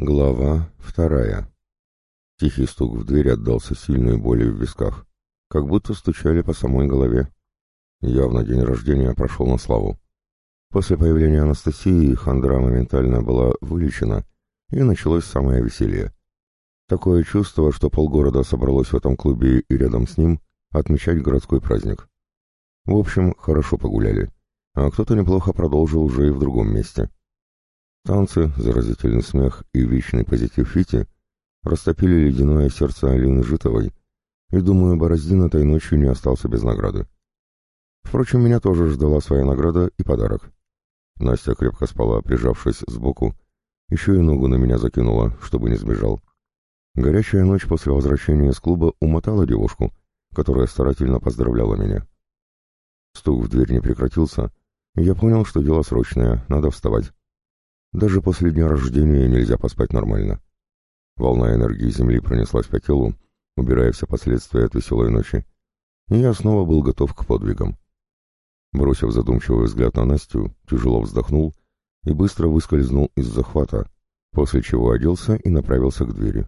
Глава вторая. Тихий стук в дверь отдался сильной болью в висках, как будто стучали по самой голове. Явно день рождения прошел на славу. После появления Анастасии хандра моментально была вылечена, и началось самое веселье. Такое чувство, что полгорода собралось в этом клубе и рядом с ним отмечать городской праздник. В общем, хорошо погуляли, а кто-то неплохо продолжил уже и в другом месте. Танцы, заразительный смех и вечный позитив Фити растопили ледяное сердце Алины Житовой, и, думаю, Бороздин этой ночью не остался без награды. Впрочем, меня тоже ждала своя награда и подарок. Настя крепко спала, прижавшись сбоку, еще и ногу на меня закинула, чтобы не сбежал. Горячая ночь после возвращения с клуба умотала девушку, которая старательно поздравляла меня. Стук в дверь не прекратился, и я понял, что дело срочное, надо вставать. Даже после дня рождения нельзя поспать нормально. Волна энергии Земли пронеслась по телу, убирая все последствия от веселой ночи, и я снова был готов к подвигам. Бросив задумчивый взгляд на Настю, тяжело вздохнул и быстро выскользнул из захвата, после чего оделся и направился к двери.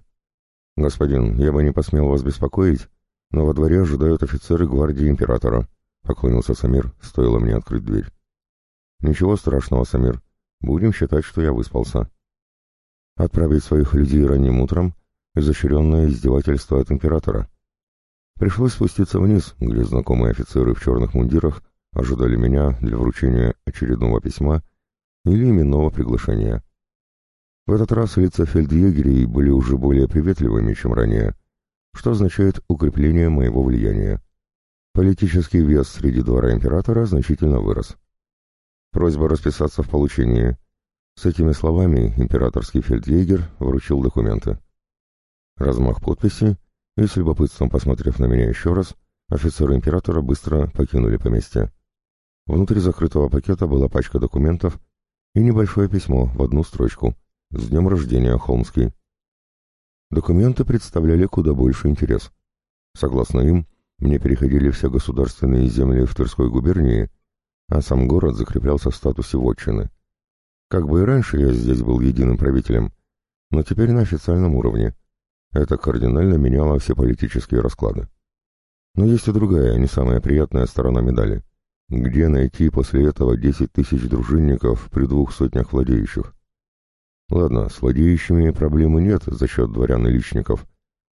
«Господин, я бы не посмел вас беспокоить, но во дворе ожидают офицеры гвардии императора», — поклонился Самир, стоило мне открыть дверь. «Ничего страшного, Самир. Будем считать, что я выспался. Отправить своих людей ранним утром — изощренное издевательство от императора. Пришлось спуститься вниз, где знакомые офицеры в черных мундирах ожидали меня для вручения очередного письма или именного приглашения. В этот раз лица фельдъегерей были уже более приветливыми, чем ранее, что означает укрепление моего влияния. Политический вес среди двора императора значительно вырос. Просьба расписаться в получении. С этими словами императорский фельдъегер вручил документы. Размах подписи, и с любопытством посмотрев на меня еще раз, офицеры императора быстро покинули поместье. Внутри закрытого пакета была пачка документов и небольшое письмо в одну строчку «С днем рождения, Холмский». Документы представляли куда больше интерес. Согласно им, мне переходили все государственные земли в Тверской губернии а сам город закреплялся в статусе вотчины. Как бы и раньше я здесь был единым правителем, но теперь на официальном уровне. Это кардинально меняло все политические расклады. Но есть и другая, не самая приятная сторона медали. Где найти после этого десять тысяч дружинников при двух сотнях владеющих? Ладно, с владеющими проблемы нет за счет дворян и личников,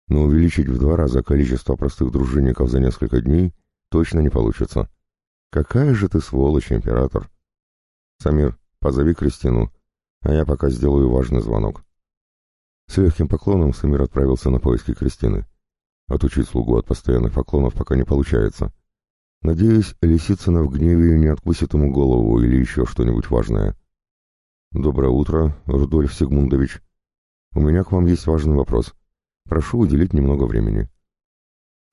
но увеличить в два раза количество простых дружинников за несколько дней точно не получится. «Какая же ты сволочь, император!» «Самир, позови Кристину, а я пока сделаю важный звонок». С легким поклоном Самир отправился на поиски Кристины. Отучить слугу от постоянных поклонов пока не получается. Надеюсь, Лисицына в гневе не откусит ему голову или еще что-нибудь важное. «Доброе утро, Рудольф Сигмундович. У меня к вам есть важный вопрос. Прошу уделить немного времени».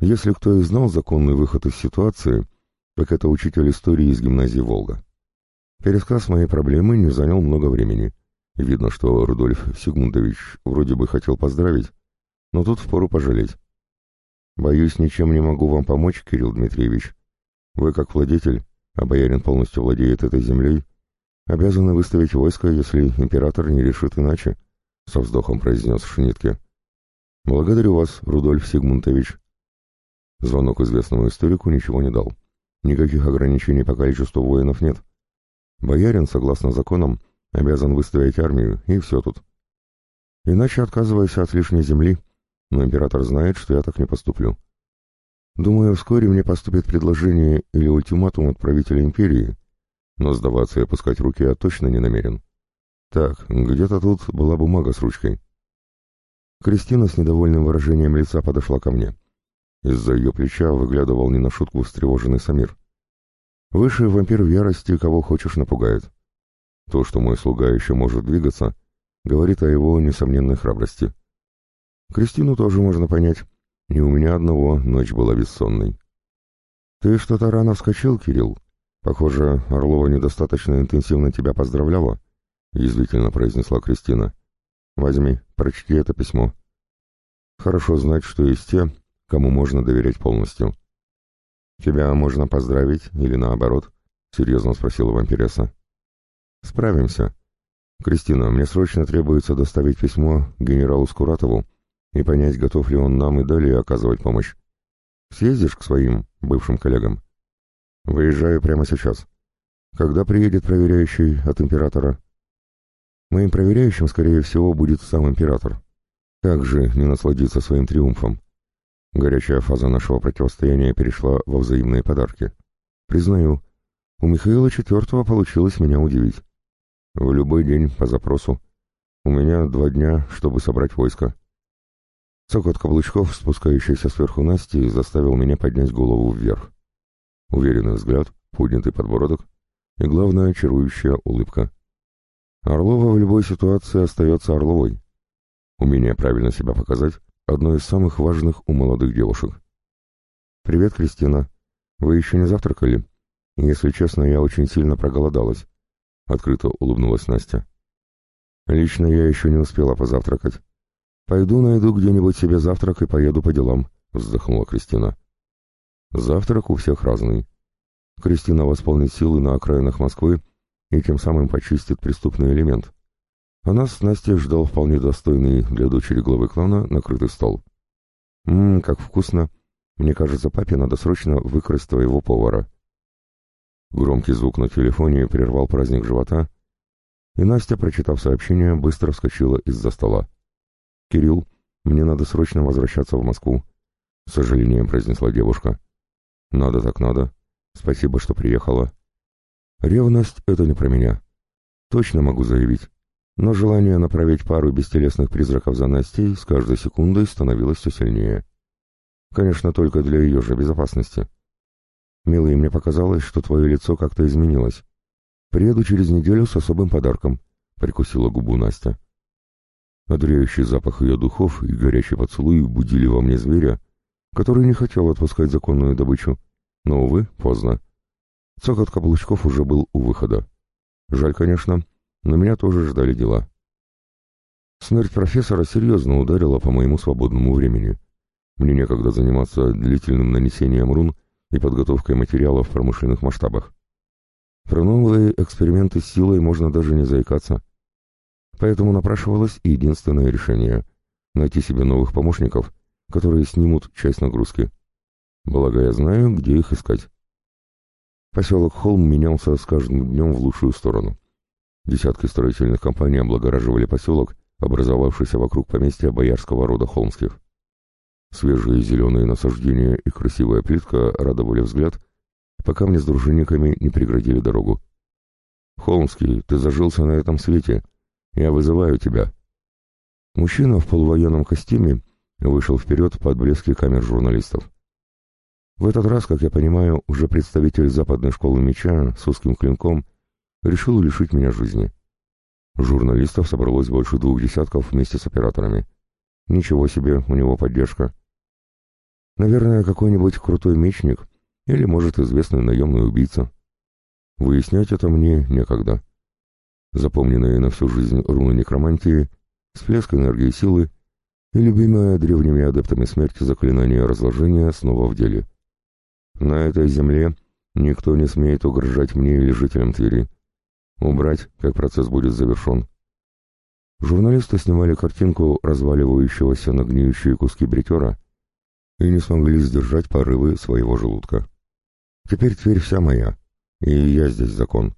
Если кто и знал законный выход из ситуации, так это учитель истории из гимназии «Волга». Пересказ моей проблемы не занял много времени. Видно, что Рудольф Сигмундович вроде бы хотел поздравить, но тут впору пожалеть. «Боюсь, ничем не могу вам помочь, Кирилл Дмитриевич. Вы, как владетель, а боярин полностью владеет этой землей, обязаны выставить войско, если император не решит иначе», — со вздохом произнес Шнитке. «Благодарю вас, Рудольф Сигмундович». Звонок известному историку ничего не дал. Никаких ограничений по количеству воинов нет. Боярин, согласно законам, обязан выставить армию, и все тут. Иначе отказывайся от лишней земли, но император знает, что я так не поступлю. Думаю, вскоре мне поступит предложение или ультиматум от правителя империи, но сдаваться и опускать руки я точно не намерен. Так, где-то тут была бумага с ручкой. Кристина с недовольным выражением лица подошла ко мне. Из-за ее плеча выглядывал не на шутку встревоженный Самир. Высший вампир в ярости кого хочешь напугает. То, что мой слуга еще может двигаться, говорит о его несомненной храбрости. Кристину тоже можно понять. Не у меня одного ночь была бессонной. «Ты что-то рано вскочил, Кирилл? Похоже, Орлова недостаточно интенсивно тебя поздравляла», — язвительно произнесла Кристина. «Возьми, прочти это письмо. Хорошо знать, что есть те, кому можно доверять полностью. «Тебя можно поздравить или наоборот?» — серьезно спросила вампиресса. «Справимся. «Кристина, мне срочно требуется доставить письмо генералу Скуратову и понять, готов ли он нам и далее оказывать помощь. Съездишь к своим бывшим коллегам?» «Выезжаю прямо сейчас. Когда приедет проверяющий от императора?» «Моим проверяющим, скорее всего, будет сам император. Как же не насладиться своим триумфом?» Горячая фаза нашего противостояния перешла во взаимные подарки. Признаю, у Михаила IV получилось меня удивить. В любой день по запросу. У меня два дня, чтобы собрать войско. Цокот каблучков, спускающийся сверху Насти, заставил меня поднять голову вверх. Уверенный взгляд, поднятый подбородок и, главное, чарующая улыбка. Орлова в любой ситуации остается Орловой. Умение правильно себя показать — одно из самых важных у молодых девушек. «Привет, Кристина. Вы еще не завтракали? Если честно, я очень сильно проголодалась. — открыто улыбнулась Настя. «Лично я еще не успела позавтракать. Пойду найду где-нибудь себе завтрак и поеду по делам», — вздохнула Кристина. «Завтрак у всех разный. Кристина восполнит силы на окраинах Москвы и тем самым почистит преступный элемент. А нас с Настей ждал вполне достойный для дочери главы клана накрытый стол. «Ммм, как вкусно! Мне кажется, папе надо срочно выкрасть твоего повара», Громкий звук на телефоне прервал праздник живота, и Настя, прочитав сообщение, быстро вскочила из-за стола. «Кирилл, мне надо срочно возвращаться в Москву», — с сожалением произнесла девушка. «Надо так надо. Спасибо, что приехала. Ревность — это не про меня. Точно могу заявить. Но желание направить пару бестелесных призраков за Настей с каждой секундой становилось все сильнее. Конечно, только для ее же безопасности. «Милый, мне показалось, что твое лицо как-то изменилось. Приеду через неделю с особым подарком», — прикусила губу Настя. Одреющий запах ее духов и горячий поцелуй будили во мне зверя, который не хотел отпускать законную добычу. Но, увы, поздно. Цокот каблучков уже был у выхода. Жаль, конечно, но меня тоже ждали дела. Смерть профессора серьезно ударила по моему свободному времени. Мне некогда заниматься длительным нанесением рун и подготовкой материалов в промышленных масштабах. Про новые эксперименты с силой можно даже не заикаться. Поэтому напрашивалось единственное решение — найти себе новых помощников, которые снимут часть нагрузки. Благо я знаю, где их искать. Поселок Холм менялся с каждым днем в лучшую сторону. Десятки строительных компаний облагораживали поселок, образовавшийся вокруг поместья боярского рода Холмских. Свежие зеленые насаждения и красивая плитка радовали взгляд, пока мне с дружинниками не преградили дорогу. «Холмский, ты зажился на этом свете. Я вызываю тебя». Мужчина в полувоенном костюме вышел вперед под блески камер журналистов. В этот раз, как я понимаю, уже представитель западной школы меча с узким клинком решил лишить меня жизни. Журналистов собралось больше двух десятков вместе с операторами. Ничего себе, у него поддержка. Наверное, какой-нибудь крутой мечник или, может, известный наемный убийца. Выяснять это мне некогда. Запомненные на всю жизнь руны некромантии, всплеск энергии силы и любимое древними адептами смерти заклинание разложения снова в деле. На этой земле никто не смеет угрожать мне или жителям Твери. Убрать, как процесс будет завершен. Журналисты снимали картинку разваливающегося на гниющие куски бритера, и не смогли сдержать порывы своего желудка. Теперь Тверь вся моя, и я здесь закон.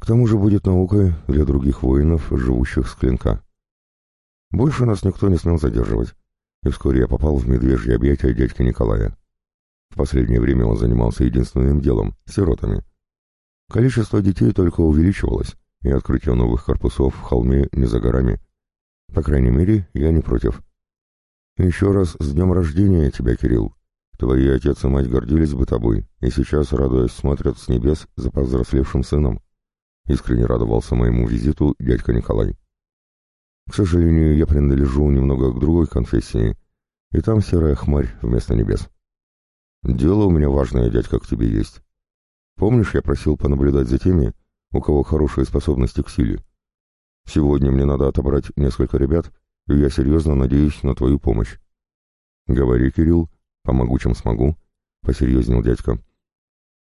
К тому же будет наукой для других воинов, живущих с клинка. Больше нас никто не смел задерживать, и вскоре я попал в медвежье объятия дядьки Николая. В последнее время он занимался единственным делом — сиротами. Количество детей только увеличивалось, и открытие новых корпусов в холме не за горами. По крайней мере, я не против. «Еще раз с днем рождения тебя, Кирилл. Твои отец и мать гордились бы тобой, и сейчас, радуясь, смотрят с небес за повзрослевшим сыном». Искренне радовался моему визиту дядька Николай. «К сожалению, я принадлежу немного к другой конфессии, и там серая хмарь вместо небес. Дело у меня важное, дядька, к тебе есть. Помнишь, я просил понаблюдать за теми, у кого хорошие способности к силе? Сегодня мне надо отобрать несколько ребят, и я серьезно надеюсь на твою помощь. Говори, Кирилл, помогу, чем смогу, — посерьезнел дядька.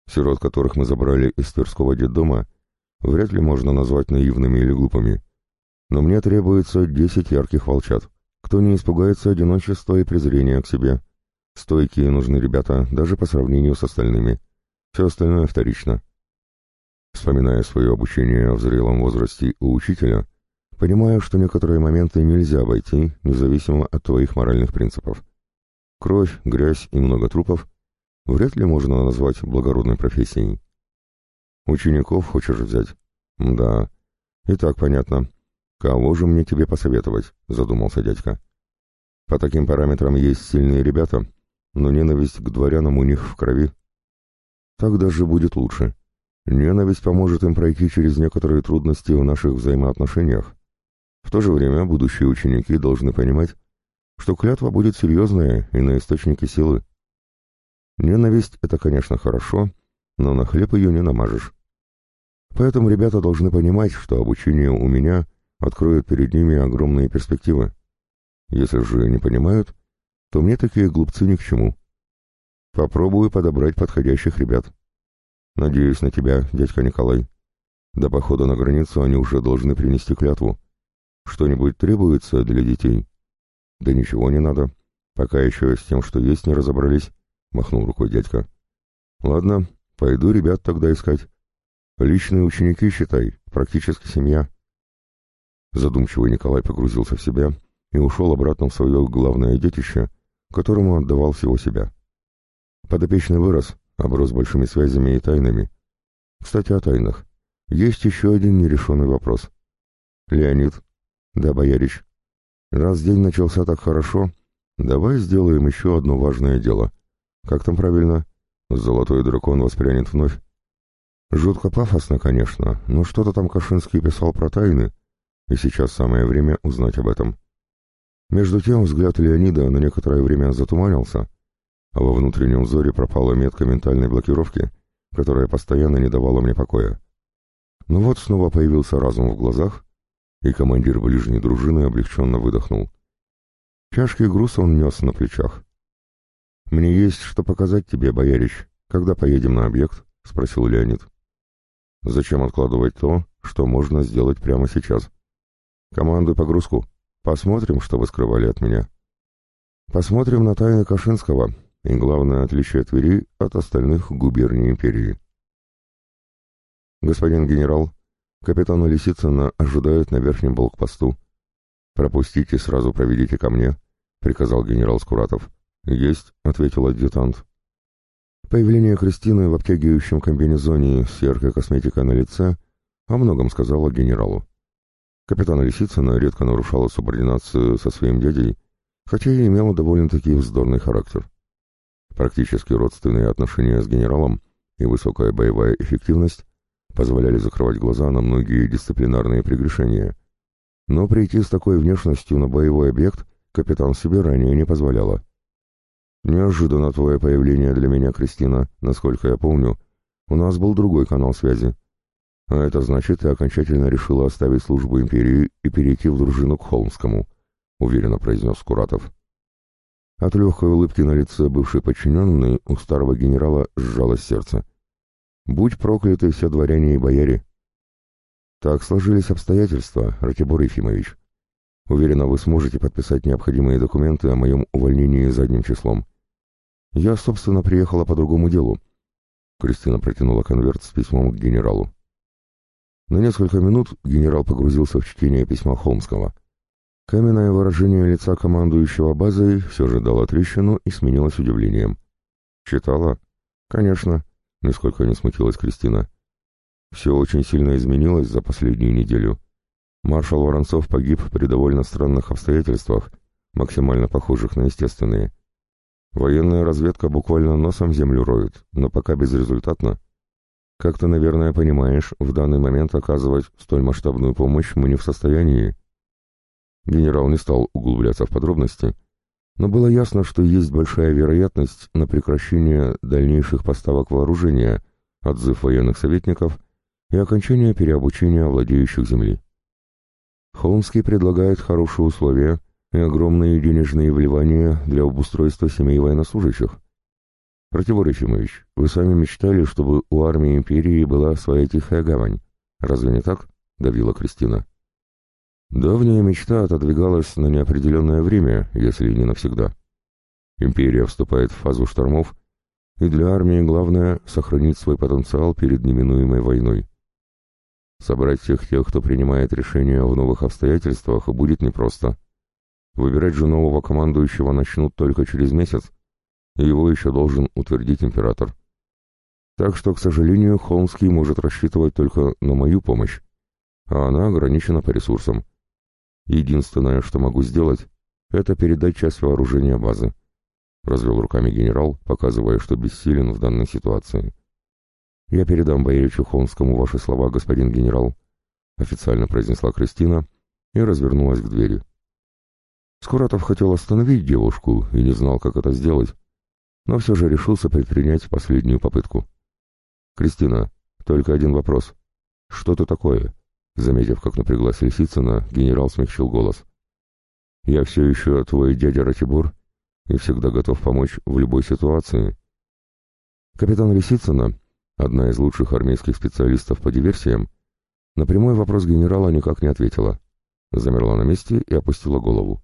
Сирот, которых мы забрали из Тверского детдома, вряд ли можно назвать наивными или глупыми. Но мне требуется десять ярких волчат. Кто не испугается одиночества и презрения к себе. Стойкие нужны ребята, даже по сравнению с остальными. Все остальное вторично. Вспоминая свое обучение в зрелом возрасте у учителя, понимаю, что некоторые моменты нельзя обойти, независимо от твоих моральных принципов. Кровь, грязь и много трупов вряд ли можно назвать благородной профессией. Учеников хочешь взять? Да. И так понятно. Кого же мне тебе посоветовать? Задумался дядька. По таким параметрам есть сильные ребята, но ненависть к дворянам у них в крови. Так даже будет лучше. Ненависть поможет им пройти через некоторые трудности в наших взаимоотношениях. В то же время будущие ученики должны понимать, что клятва будет серьезная и на источнике силы. Ненависть — это, конечно, хорошо, но на хлеб ее не намажешь. Поэтому ребята должны понимать, что обучение у меня откроет перед ними огромные перспективы. Если же не понимают, то мне такие глупцы ни к чему. Попробую подобрать подходящих ребят. Надеюсь на тебя, дядька Николай. До похода на границу они уже должны принести клятву. Что-нибудь требуется для детей? Да ничего не надо. Пока еще с тем, что есть, не разобрались. — махнул рукой дядька. «Ладно, пойду ребят тогда искать. Личные ученики, считай, практически семья». Задумчивый Николай погрузился в себя и ушел обратно в свое главное детище, которому отдавал всего себя. Подопечный вырос, оброс большими связями и тайнами. Кстати, о тайнах. Есть еще один нерешенный вопрос. «Леонид». «Да, боярич. Раз день начался так хорошо, давай сделаем еще одно важное дело». Как там правильно? Золотой дракон воспрянет вновь. Жутко пафосно, конечно, но что-то там Кашинский писал про тайны, и сейчас самое время узнать об этом. Между тем взгляд Леонида на некоторое время затуманился, а во внутреннем взоре пропала метка ментальной блокировки, которая постоянно не давала мне покоя. Но ну вот снова появился разум в глазах, и командир ближней дружины облегченно выдохнул. Тяжкий груз он нес на плечах. «Мне есть что показать тебе, боярич. Когда поедем на объект?» — спросил Леонид. «Зачем откладывать то, что можно сделать прямо сейчас? Командуй погрузку. Посмотрим, что вы скрывали от меня. Посмотрим на тайны Кашинского и главное отличие Твери от остальных губерний империи». «Господин генерал, капитана Лисицына ожидают на верхнем блокпосту. Пропустите, сразу проведите ко мне», — приказал генерал Скуратов. «Есть», — ответил адъютант. Появление Кристины в обтягивающем комбинезоне с яркой косметикой на лице о многом сказала генералу. Капитан Лисицына редко нарушала субординацию со своим дядей, хотя и имела довольно-таки вздорный характер. Практически родственные отношения с генералом и высокая боевая эффективность позволяли закрывать глаза на многие дисциплинарные прегрешения. Но прийти с такой внешностью на боевой объект капитан себе ранее не позволяла. «Неожиданно твое появление для меня, Кристина. Насколько я помню, у нас был другой канал связи. А это значит, ты окончательно решила оставить службу империи и перейти в дружину к Холмскому», — уверенно произнес Куратов. От легкой улыбки на лице бывшей подчиненной у старого генерала сжалось сердце. «Будь прокляты все дворяне и бояре!» «Так сложились обстоятельства, Ратибор Ефимович. Уверена, вы сможете подписать необходимые документы о моем увольнении задним числом. Я, собственно, приехала по другому делу. Кристина протянула конверт с письмом к генералу. На несколько минут генерал погрузился в чтение письма Холмского. Каменное выражение лица командующего базой все же дало трещину и сменилось удивлением. «Читала?» «Конечно», — нисколько не смутилась Кристина. «Все очень сильно изменилось за последнюю неделю. Маршал Воронцов погиб при довольно странных обстоятельствах, максимально похожих на естественные. Военная разведка буквально носом землю роет, но пока безрезультатно. Как ты, наверное, понимаешь, в данный момент оказывать столь масштабную помощь мы не в состоянии. Генерал не стал углубляться в подробности, но было ясно, что есть большая вероятность на прекращение дальнейших поставок вооружения, отзыв военных советников и окончание переобучения владеющих земли. Холмский предлагает хорошие условия – и огромные денежные вливания для обустройства семей военнослужащих. Ратибор Ефимович, вы сами мечтали, чтобы у армии империи была своя тихая гавань. Разве не так? — давила Кристина. Давняя мечта отодвигалась на неопределенное время, если не навсегда. Империя вступает в фазу штормов, и для армии главное — сохранить свой потенциал перед неминуемой войной. Собрать всех тех, кто принимает решения в новых обстоятельствах, будет непросто. Выбирать же нового командующего начнут только через месяц, и его еще должен утвердить император. Так что, к сожалению, Холмский может рассчитывать только на мою помощь, а она ограничена по ресурсам. Единственное, что могу сделать, это передать часть вооружения базы. Развел руками генерал, показывая, что бессилен в данной ситуации. «Я передам Бояричу Холмскому ваши слова, господин генерал», официально произнесла Кристина и развернулась к двери. Скуратов хотел остановить девушку и не знал, как это сделать, но все же решился предпринять последнюю попытку. «Кристина, только один вопрос. Что ты такое?» Заметив, как напряглась Лисицына, генерал смягчил голос. «Я все еще твой дядя Ратибор и всегда готов помочь в любой ситуации». Капитан Лисицына, одна из лучших армейских специалистов по диверсиям, на прямой вопрос генерала никак не ответила. Замерла на месте и опустила голову.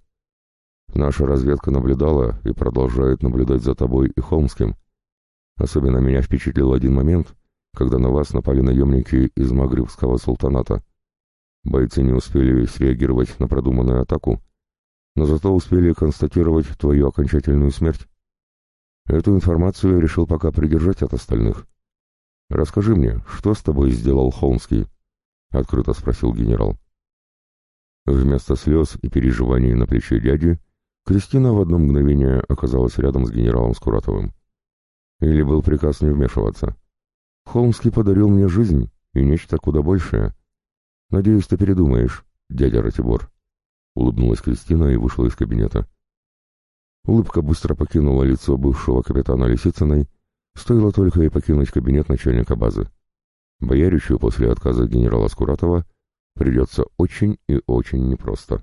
«Наша разведка наблюдала и продолжает наблюдать за тобой и Холмским. Особенно меня впечатлил один момент, когда на вас напали наемники из Магрибского султаната. Бойцы не успели среагировать на продуманную атаку, но зато успели констатировать твою окончательную смерть. Эту информацию я решил пока придержать от остальных. Расскажи мне, что с тобой сделал Холмский? — открыто спросил генерал. Вместо слез и переживаний на плече дяди, Кристина в одно мгновение оказалась рядом с генералом Скуратовым. Или был приказ не вмешиваться. Холмский подарил мне жизнь и нечто куда большее — «Надеюсь, ты передумаешь, дядя Ратибор», — улыбнулась Кристина и вышла из кабинета. Улыбка быстро покинула лицо бывшего капитана Лисицыной, стоило только ей покинуть кабинет начальника базы. Бояричу после отказа генерала Скуратова придется очень и очень непросто.